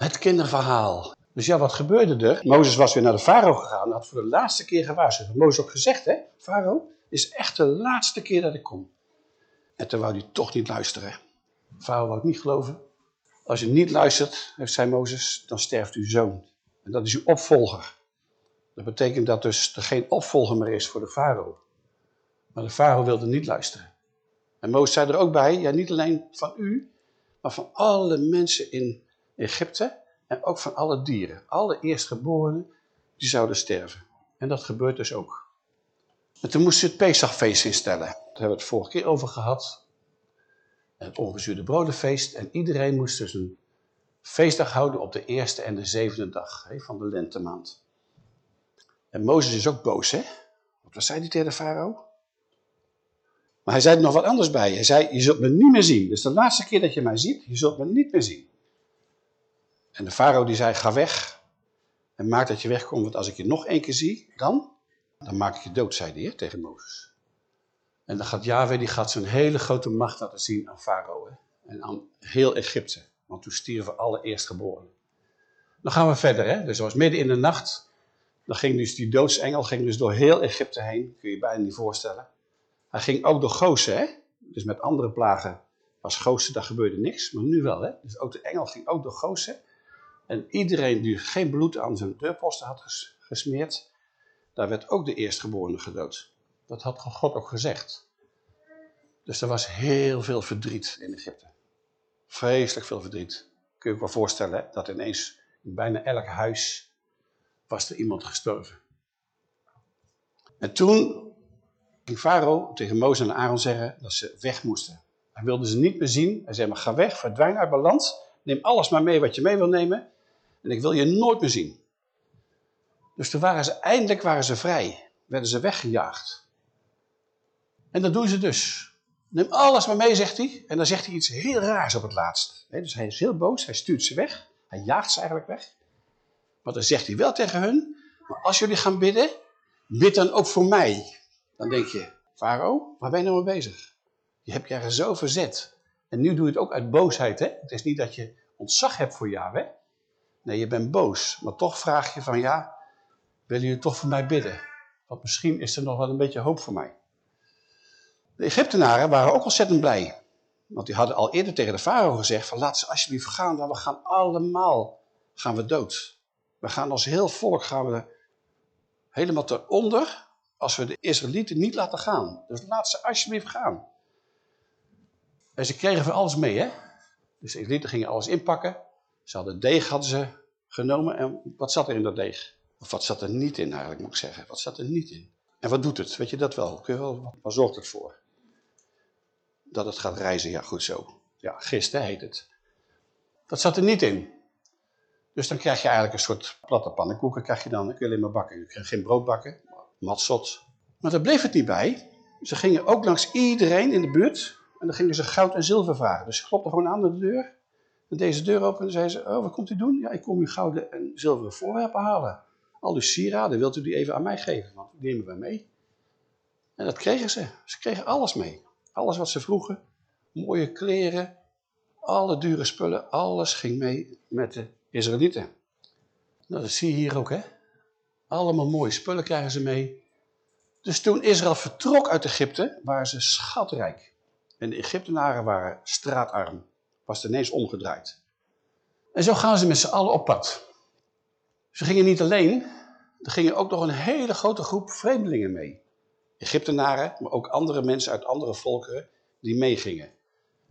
Het kinderverhaal. Dus ja, wat gebeurde er? Mozes was weer naar de farao gegaan en had voor de laatste keer gewaarschuwd. Mozes ook gezegd, hè? Farao, is echt de laatste keer dat ik kom. En toen wou hij toch niet luisteren. Farao wou het niet geloven. Als je niet luistert, heeft zei Mozes, dan sterft uw zoon. En dat is uw opvolger. Dat betekent dat dus er geen opvolger meer is voor de farao. Maar de farao wilde niet luisteren. En Mozes zei er ook bij, ja niet alleen van u, maar van alle mensen in Egypte en ook van alle dieren. Alle eerstgeborenen, die zouden sterven. En dat gebeurt dus ook. En toen moesten ze het Pesachfeest instellen. Daar hebben we het vorige keer over gehad. Het ongezuurde brodenfeest. En iedereen moest dus een feestdag houden op de eerste en de zevende dag van de lentemaand. En Mozes is ook boos, hè? Wat zei hij tegen de farao? Maar hij zei er nog wat anders bij. Hij zei, je zult me niet meer zien. Dus de laatste keer dat je mij ziet, je zult me niet meer zien. En de farao die zei, ga weg. En maak dat je wegkomt, want als ik je nog één keer zie, dan, dan maak ik je dood, zei hè, tegen Mozes. En dan gaat Yahweh, die gaat zijn hele grote macht laten zien aan farao. En aan heel Egypte. Want toen stierven alle eerstgeborenen. Dan gaan we verder, hè. Dus was midden in de nacht. Dan ging dus die doodsengel ging dus door heel Egypte heen. Kun je je bijna niet voorstellen. Hij ging ook door Gozen, hè. Dus met andere plagen was Gozen, daar gebeurde niks. Maar nu wel, hè. Dus ook de engel ging ook door Gozen. En iedereen die geen bloed aan zijn deurposten had gesmeerd, daar werd ook de eerstgeborene gedood. Dat had God ook gezegd. Dus er was heel veel verdriet in Egypte. Vreselijk veel verdriet. Kun je je wel voorstellen, dat ineens in bijna elk huis was er iemand gestorven. En toen ging Farao tegen Mozes en Aaron zeggen dat ze weg moesten. Hij wilde ze niet meer zien. Hij zei, maar ga weg, verdwijn uit mijn land. Neem alles maar mee wat je mee wil nemen. En ik wil je nooit meer zien. Dus toen waren ze, eindelijk waren ze vrij. Werden ze weggejaagd. En dat doen ze dus. Neem alles maar mee, zegt hij. En dan zegt hij iets heel raars op het laatst. Dus hij is heel boos, hij stuurt ze weg. Hij jaagt ze eigenlijk weg. Maar dan zegt hij wel tegen hun, maar als jullie gaan bidden, bid dan ook voor mij. Dan denk je, Farao, waar ben je nou mee bezig? Je hebt je er zo verzet. En nu doe je het ook uit boosheid. Hè? Het is niet dat je ontzag hebt voor Yahweh. Nee, je bent boos. Maar toch vraag je van ja, willen jullie toch voor mij bidden? Want misschien is er nog wel een beetje hoop voor mij. De Egyptenaren waren ook ontzettend blij. Want die hadden al eerder tegen de farao gezegd van laat ze alsjeblieft gaan, want we gaan allemaal gaan we dood. We gaan als heel volk gaan we helemaal eronder als we de Israëlieten niet laten gaan. Dus laat ze alsjeblieft gaan. En ze kregen van alles mee, hè. Dus de Israëlieten gingen alles inpakken. Ze hadden deeg hadden ze genomen. En wat zat er in dat deeg? Of wat zat er niet in eigenlijk, moet ik zeggen. Wat zat er niet in? En wat doet het? Weet je dat wel? Kun je wel waar zorgt het voor? Dat het gaat reizen, ja goed zo. Ja, gist heet het. Dat zat er niet in. Dus dan krijg je eigenlijk een soort platte pannenkoeken. Krijg je dan, dan kun je alleen maar bakken. Je krijgt geen brood bakken, matzot. Maar daar bleef het niet bij. Ze gingen ook langs iedereen in de buurt. En dan gingen ze goud en zilver vragen. Dus ze klopten gewoon aan de deur. En deze deur open en zeiden ze, oh wat komt u doen? Ja, ik kom uw gouden en zilveren voorwerpen halen. Al uw sieraden, wilt u die even aan mij geven? Want die nemen wij mee. En dat kregen ze. Ze kregen alles mee. Alles wat ze vroegen. Mooie kleren. Alle dure spullen. Alles ging mee met de Israëlieten. Nou, dat zie je hier ook, hè. Allemaal mooie spullen krijgen ze mee. Dus toen Israël vertrok uit Egypte, waren ze schatrijk. En de Egyptenaren waren straatarm. Was het ineens omgedraaid. En zo gaan ze met z'n allen op pad. Ze gingen niet alleen, er gingen ook nog een hele grote groep vreemdelingen mee. Egyptenaren, maar ook andere mensen uit andere volkeren die meegingen.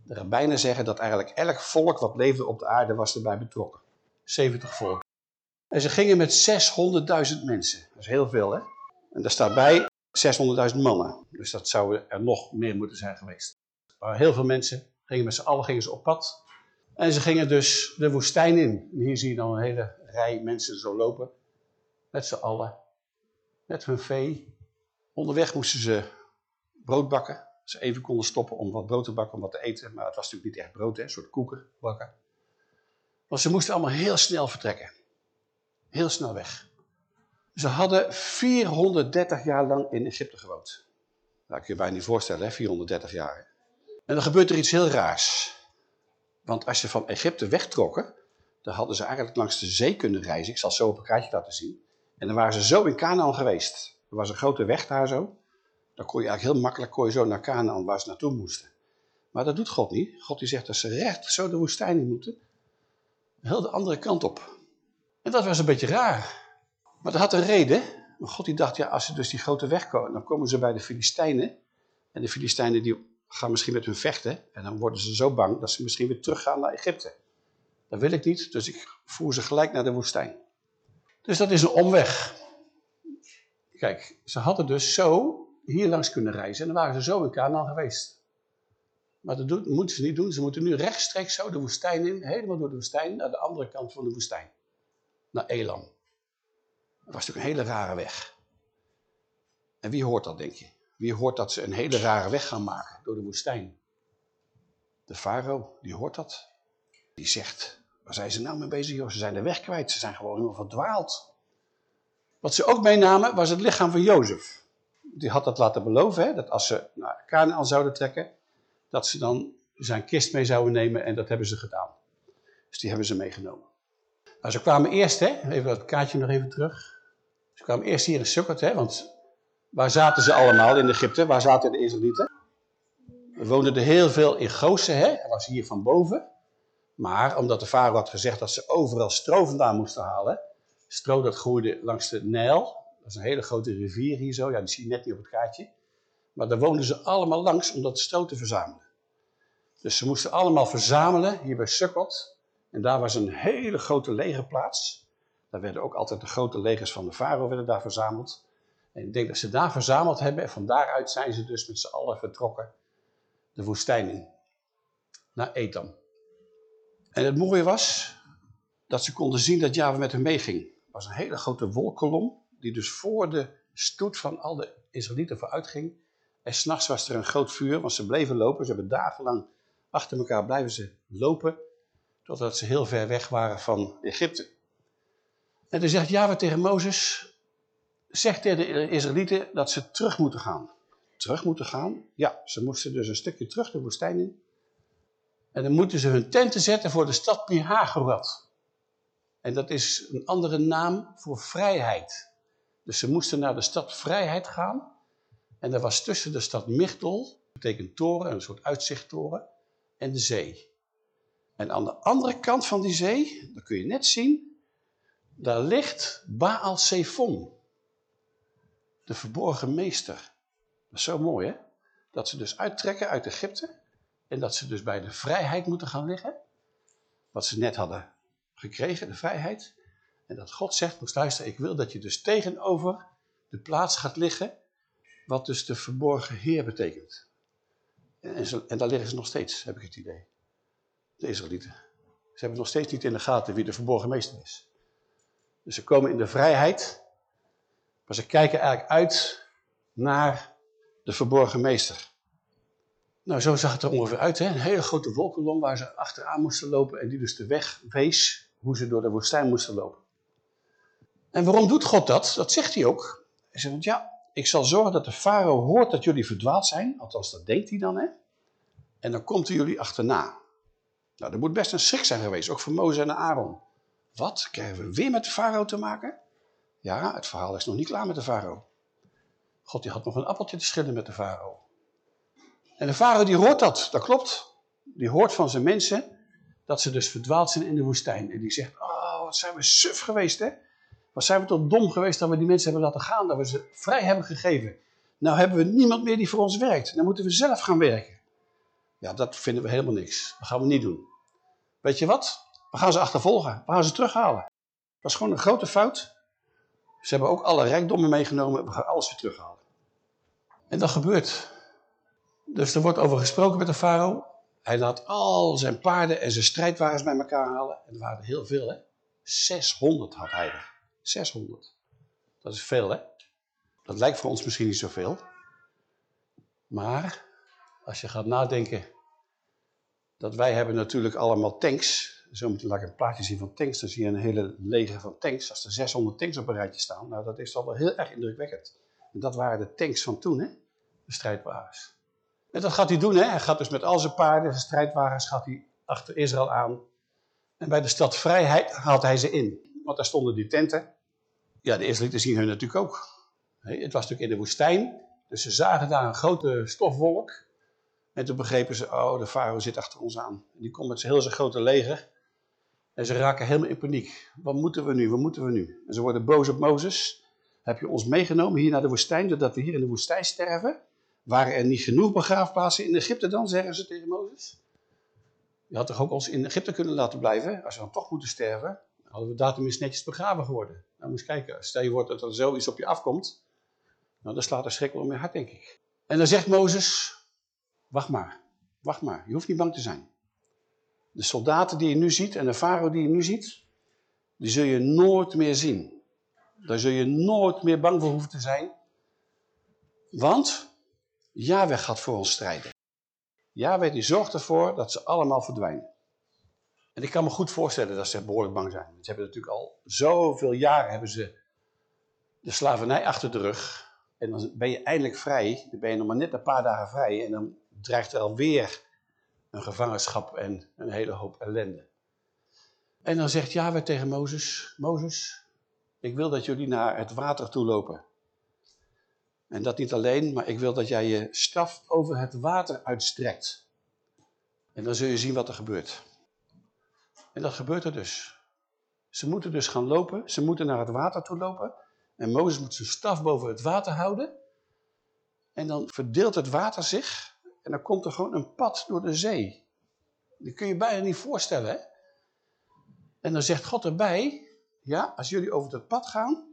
De rabbijnen zeggen dat eigenlijk elk volk wat leefde op de aarde was erbij betrokken. 70 volken. En ze gingen met 600.000 mensen. Dat is heel veel, hè? En daar staat bij 600.000 mannen. Dus dat zouden er nog meer moeten zijn geweest. Maar heel veel mensen gingen met z'n allen gingen ze op pad. En ze gingen dus de woestijn in. En hier zie je dan een hele rij mensen zo lopen. Met z'n allen. Met hun vee. Onderweg moesten ze brood bakken. Ze even konden stoppen om wat brood te bakken, om wat te eten. Maar het was natuurlijk niet echt brood, hè? een soort koeken bakken. Want ze moesten allemaal heel snel vertrekken. Heel snel weg. Ze hadden 430 jaar lang in Egypte gewoond. Dat kun je bijna niet voorstellen, hè? 430 jaar. En dan gebeurt er iets heel raars. Want als je van Egypte wegtrokken, dan hadden ze eigenlijk langs de zee kunnen reizen. Ik zal zo op een kaartje laten zien. En dan waren ze zo in Canaan geweest. Er was een grote weg daar zo. Dan kon je eigenlijk heel makkelijk kon je zo naar Canaan waar ze naartoe moesten. Maar dat doet God niet. God die zegt dat ze recht zo de woestijn in moeten. Heel de andere kant op. En dat was een beetje raar. Maar dat had een reden. Maar God die dacht, ja, als ze dus die grote weg komen, dan komen ze bij de Filistijnen. En de Filistijnen die gaan misschien met hun vechten. En dan worden ze zo bang dat ze misschien weer teruggaan naar Egypte. Dat wil ik niet, dus ik voer ze gelijk naar de woestijn. Dus dat is een omweg. Kijk, ze hadden dus zo hier langs kunnen reizen. En dan waren ze zo in Canaan geweest. Maar dat moeten ze niet doen. Ze moeten nu rechtstreeks zo de woestijn in. Helemaal door de woestijn naar de andere kant van de woestijn. Naar Elam. Dat was natuurlijk een hele rare weg. En wie hoort dat, denk je? Wie hoort dat ze een hele rare weg gaan maken door de woestijn? De farao, die hoort dat. Die zegt, waar zijn ze nou mee bezig? Joh? Ze zijn de weg kwijt, ze zijn gewoon helemaal verdwaald. Wat ze ook meenamen was het lichaam van Jozef. Die had dat laten beloven, hè, dat als ze naar Canaan zouden trekken, dat ze dan zijn kist mee zouden nemen en dat hebben ze gedaan. Dus die hebben ze meegenomen. Nou, ze kwamen eerst, hè, even dat kaartje nog even terug. Ze kwamen eerst hier in Sukkot, hè, want waar zaten ze allemaal in Egypte? Waar zaten de Israëlieten? Er woonden er heel veel in Gozen, hè, dat was hier van boven. Maar omdat de farao had gezegd dat ze overal stro vandaan moesten halen. Stro dat groeide langs de Nijl. Dat is een hele grote rivier hier zo. Ja, die zie je net niet op het kaartje. Maar daar woonden ze allemaal langs om dat stro te verzamelen. Dus ze moesten allemaal verzamelen hier bij Sukkot. En daar was een hele grote legerplaats. Daar werden ook altijd de grote legers van de farao werden daar verzameld. En ik denk dat ze daar verzameld hebben. En van daaruit zijn ze dus met z'n allen vertrokken de woestijn in. Naar Etam. En het mooie was dat ze konden zien dat Java met hen meeging. Er was een hele grote wolkolom die dus voor de stoet van al de Israëlieten vooruit ging. En s'nachts was er een groot vuur, want ze bleven lopen. Ze hebben dagenlang achter elkaar blijven ze lopen, totdat ze heel ver weg waren van Egypte. En dan zegt Java tegen Mozes, zegt de Israëlieten dat ze terug moeten gaan. Terug moeten gaan? Ja, ze moesten dus een stukje terug de woestijn in. En dan moeten ze hun tenten zetten voor de stad Pihagerat. En dat is een andere naam voor vrijheid. Dus ze moesten naar de stad Vrijheid gaan. En dat was tussen de stad Migdol, dat betekent toren, een soort uitzichttoren, en de zee. En aan de andere kant van die zee, dat kun je net zien, daar ligt Baal Zephon. De verborgen meester. Dat is zo mooi hè? Dat ze dus uittrekken uit Egypte en dat ze dus bij de vrijheid moeten gaan liggen. Wat ze net hadden gekregen, de vrijheid. En dat God zegt, moest luisteren, ik wil dat je dus tegenover de plaats gaat liggen. Wat dus de verborgen Heer betekent. En, en daar liggen ze nog steeds, heb ik het idee. De Israëlieten. Ze hebben nog steeds niet in de gaten wie de verborgen meester is. Dus ze komen in de vrijheid. Maar ze kijken eigenlijk uit naar de verborgen meester. Nou, zo zag het er ongeveer uit. Hè? Een hele grote wolkolom waar ze achteraan moesten lopen en die dus de weg wees hoe ze door de woestijn moesten lopen. En waarom doet God dat? Dat zegt hij ook. Hij zegt, ja, ik zal zorgen dat de farao hoort dat jullie verdwaald zijn. Althans, dat denkt hij dan, hè. En dan komt hij jullie achterna. Nou, dat moet best een schrik zijn geweest, ook voor Mozes en Aaron. Wat, krijgen we weer met de farao te maken? Ja, het verhaal is nog niet klaar met de farao. God die had nog een appeltje te schillen met de farao. En de farao die hoort dat, dat klopt. Die hoort van zijn mensen dat ze dus verdwaald zijn in de woestijn. En die zegt, oh wat zijn we suf geweest hè. Wat zijn we toch dom geweest dat we die mensen hebben laten gaan, dat we ze vrij hebben gegeven. Nou hebben we niemand meer die voor ons werkt. Dan moeten we zelf gaan werken. Ja, dat vinden we helemaal niks. Dat gaan we niet doen. Weet je wat? We gaan ze achtervolgen. We gaan ze terughalen. Dat is gewoon een grote fout. Ze hebben ook alle rijkdommen meegenomen. We gaan alles weer terughalen. En dat gebeurt. Dus er wordt over gesproken met de farao. Hij laat al zijn paarden en zijn strijdwagens bij elkaar halen. En er waren heel veel, hè. 600 had hij er. 600. Dat is veel, hè. Dat lijkt voor ons misschien niet zoveel. Maar, als je gaat nadenken... dat wij hebben natuurlijk allemaal tanks. Zo moet laat ik een plaatje zien van tanks. Dan zie je een hele leger van tanks. Als er 600 tanks op een rijtje staan, nou dat is toch wel heel erg indrukwekkend. En dat waren de tanks van toen, hè. De strijdwagens. En dat gaat hij doen, hè. Hij gaat dus met al zijn paarden, zijn strijdwagens, gaat hij achter Israël aan. En bij de stad Vrijheid haalt hij ze in. Want daar stonden die tenten. Ja, de Israëlieten zien hun natuurlijk ook. Het was natuurlijk in de woestijn. Dus ze zagen daar een grote stofwolk. En toen begrepen ze, oh, de farao zit achter ons aan. En die komt met zijn heel zijn grote leger. En ze raken helemaal in paniek. Wat moeten we nu, wat moeten we nu? En ze worden boos op Mozes. Heb je ons meegenomen hier naar de woestijn, doordat we hier in de woestijn sterven? Waren er niet genoeg begraafplaatsen in Egypte dan, zeggen ze tegen Mozes? Je had toch ook ons in Egypte kunnen laten blijven, als we dan toch moeten sterven? hadden we daar tenminste netjes begraven geworden. Nou, moet eens kijken, stel je wordt dat er zoiets op je afkomt, nou, dan slaat er schrik wel meer hard, denk ik. En dan zegt Mozes, wacht maar, wacht maar, je hoeft niet bang te zijn. De soldaten die je nu ziet en de farao die je nu ziet, die zul je nooit meer zien. Daar zul je nooit meer bang voor hoeven te zijn. Want Yahweh gaat voor ons strijden. Yahweh die zorgt ervoor dat ze allemaal verdwijnen. En ik kan me goed voorstellen dat ze behoorlijk bang zijn. Ze hebben natuurlijk al zoveel jaren hebben ze de slavernij achter de rug. En dan ben je eindelijk vrij. Dan ben je nog maar net een paar dagen vrij. En dan dreigt er alweer een gevangenschap en een hele hoop ellende. En dan zegt Yahweh tegen Mozes, Mozes, ik wil dat jullie naar het water toe lopen. En dat niet alleen, maar ik wil dat jij je staf over het water uitstrekt. En dan zul je zien wat er gebeurt. En dat gebeurt er dus. Ze moeten dus gaan lopen, ze moeten naar het water toe lopen. En Mozes moet zijn staf boven het water houden. En dan verdeelt het water zich en dan komt er gewoon een pad door de zee. Dat kun je bijna niet voorstellen, hè? En dan zegt God erbij, ja, als jullie over dat pad gaan,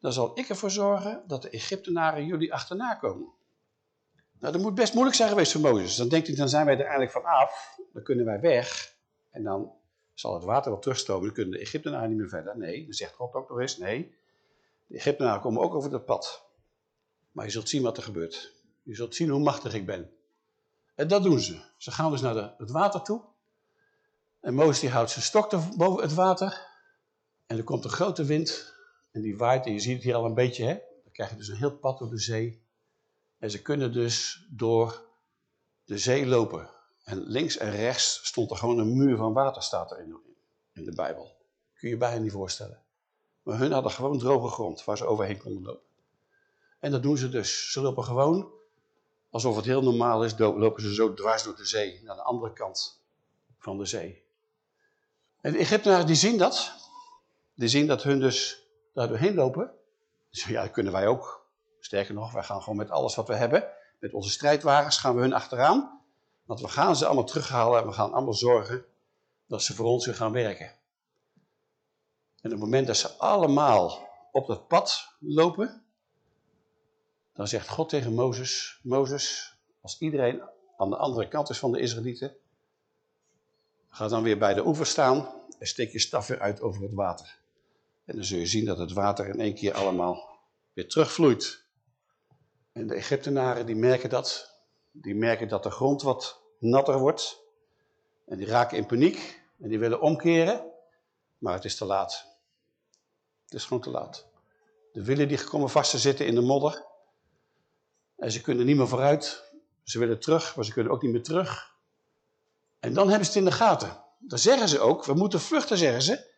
dan zal ik ervoor zorgen dat de Egyptenaren jullie achterna komen. Nou, dat moet best moeilijk zijn geweest voor Mozes. Dan denkt hij, dan zijn wij er eigenlijk van af, dan kunnen wij weg. En dan zal het water wel terugstromen, dan kunnen de Egyptenaren niet meer verder. Nee, dan zegt God ook nog eens, nee, de Egyptenaren komen ook over dat pad. Maar je zult zien wat er gebeurt. Je zult zien hoe machtig ik ben. En dat doen ze. Ze gaan dus naar de, het water toe. En Mozes die houdt zijn stok boven het water. En er komt een grote wind. En die waait, en je ziet het hier al een beetje, hè. Dan krijg je dus een heel pad door de zee. En ze kunnen dus door de zee lopen. En links en rechts stond er gewoon een muur van water, staat er in, in de Bijbel. Kun je je bijna niet voorstellen. Maar hun hadden gewoon droge grond waar ze overheen konden lopen. En dat doen ze dus. Ze lopen gewoon, alsof het heel normaal is, lopen ze zo dwars door de zee, naar de andere kant van de zee. En de Egyptenaren die zien dat. Die zien dat hun dus daar doorheen lopen. Dus ja, dat kunnen wij ook. Sterker nog, wij gaan gewoon met alles wat we hebben, met onze strijdwagens, gaan we hun achteraan. Want we gaan ze allemaal terughalen en we gaan allemaal zorgen dat ze voor ons weer gaan werken. En op het moment dat ze allemaal op dat pad lopen, dan zegt God tegen Mozes, Mozes, als iedereen aan de andere kant is van de Israëlieten, ga dan weer bij de oever staan en steek je staf weer uit over het water. En dan zul je zien dat het water in één keer allemaal weer terugvloeit. En de Egyptenaren die merken dat. Die merken dat de grond wat natter wordt. En die raken in paniek. En die willen omkeren. Maar het is te laat. Het is gewoon te laat. De wielen die komen vast te zitten in de modder. En ze kunnen niet meer vooruit. Ze willen terug, maar ze kunnen ook niet meer terug. En dan hebben ze het in de gaten. Dan zeggen ze ook, we moeten vluchten, zeggen ze.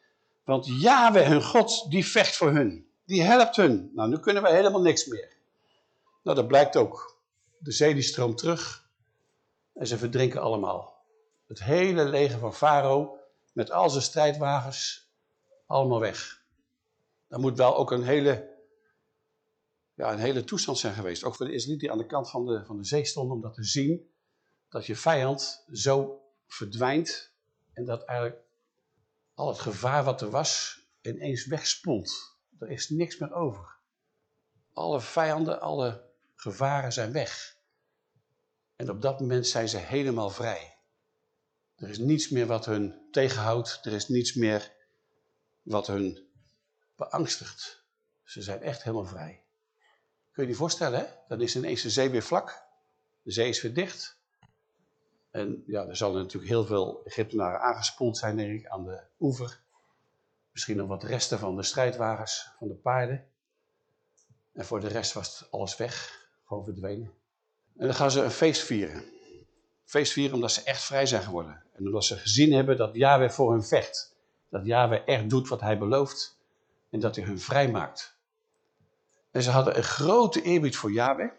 Want Yahweh, hun God, die vecht voor hun. Die helpt hun. Nou, nu kunnen wij helemaal niks meer. Nou, dat blijkt ook. De zee die stroomt terug. En ze verdrinken allemaal. Het hele leger van Farao, met al zijn strijdwagens, allemaal weg. Dat moet wel ook een hele, ja, een hele toestand zijn geweest. Ook voor de Israëlieten die aan de kant van de, van de zee stonden, om dat te zien. Dat je vijand zo verdwijnt. En dat eigenlijk al het gevaar wat er was, ineens wegspoelt. Er is niks meer over. Alle vijanden, alle gevaren zijn weg. En op dat moment zijn ze helemaal vrij. Er is niets meer wat hun tegenhoudt. Er is niets meer wat hun beangstigt. Ze zijn echt helemaal vrij. Kun je je voorstellen? Dan is ineens de zee weer vlak. De zee is weer dicht. En ja, er zullen natuurlijk heel veel Egyptenaren aangespoeld zijn, denk ik, aan de oever. Misschien nog wat resten van de strijdwagens, van de paarden. En voor de rest was alles weg, gewoon verdwenen. En dan gaan ze een feest vieren. feest vieren omdat ze echt vrij zijn geworden. En omdat ze gezien hebben dat Yahweh voor hen vecht. Dat Yahweh echt doet wat hij belooft en dat hij hun vrij maakt. En ze hadden een grote eerbied voor Yahweh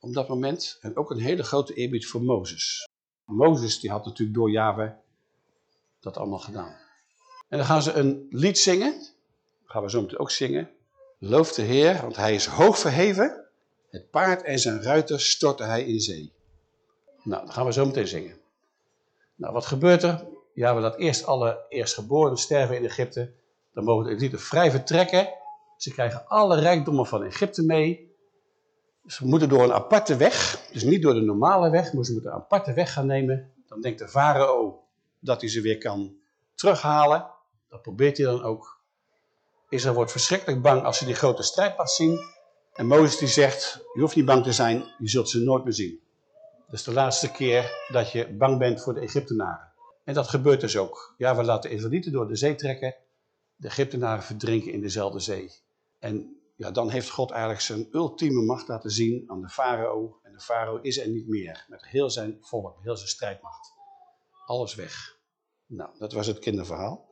op dat moment en ook een hele grote eerbied voor Mozes. Mozes die had natuurlijk door Yahweh dat allemaal gedaan. En dan gaan ze een lied zingen. Dat gaan we zo meteen ook zingen. Loof de Heer, want hij is hoog verheven. Het paard en zijn ruiter stortte hij in zee. Nou, dat gaan we zo meteen zingen. Nou, wat gebeurt er? Ja, we laten eerst alle eerstgeborenen sterven in Egypte. Dan mogen de Egypten vrij vertrekken. Ze krijgen alle rijkdommen van Egypte mee. Ze moeten door een aparte weg, dus niet door de normale weg, maar ze moeten een aparte weg gaan nemen. Dan denkt de farao dat hij ze weer kan terughalen. Dat probeert hij dan ook. Israël wordt verschrikkelijk bang als ze die grote strijdpas zien. En Mozes die zegt, je hoeft niet bang te zijn, je zult ze nooit meer zien. Dat is de laatste keer dat je bang bent voor de Egyptenaren. En dat gebeurt dus ook. Ja, we laten de Israëlieten door de zee trekken. De Egyptenaren verdrinken in dezelfde zee. En ja, dan heeft God eigenlijk zijn ultieme macht laten zien aan de farao. En de farao is er niet meer. Met heel zijn volk, heel zijn strijdmacht. Alles weg. Nou, dat was het kinderverhaal.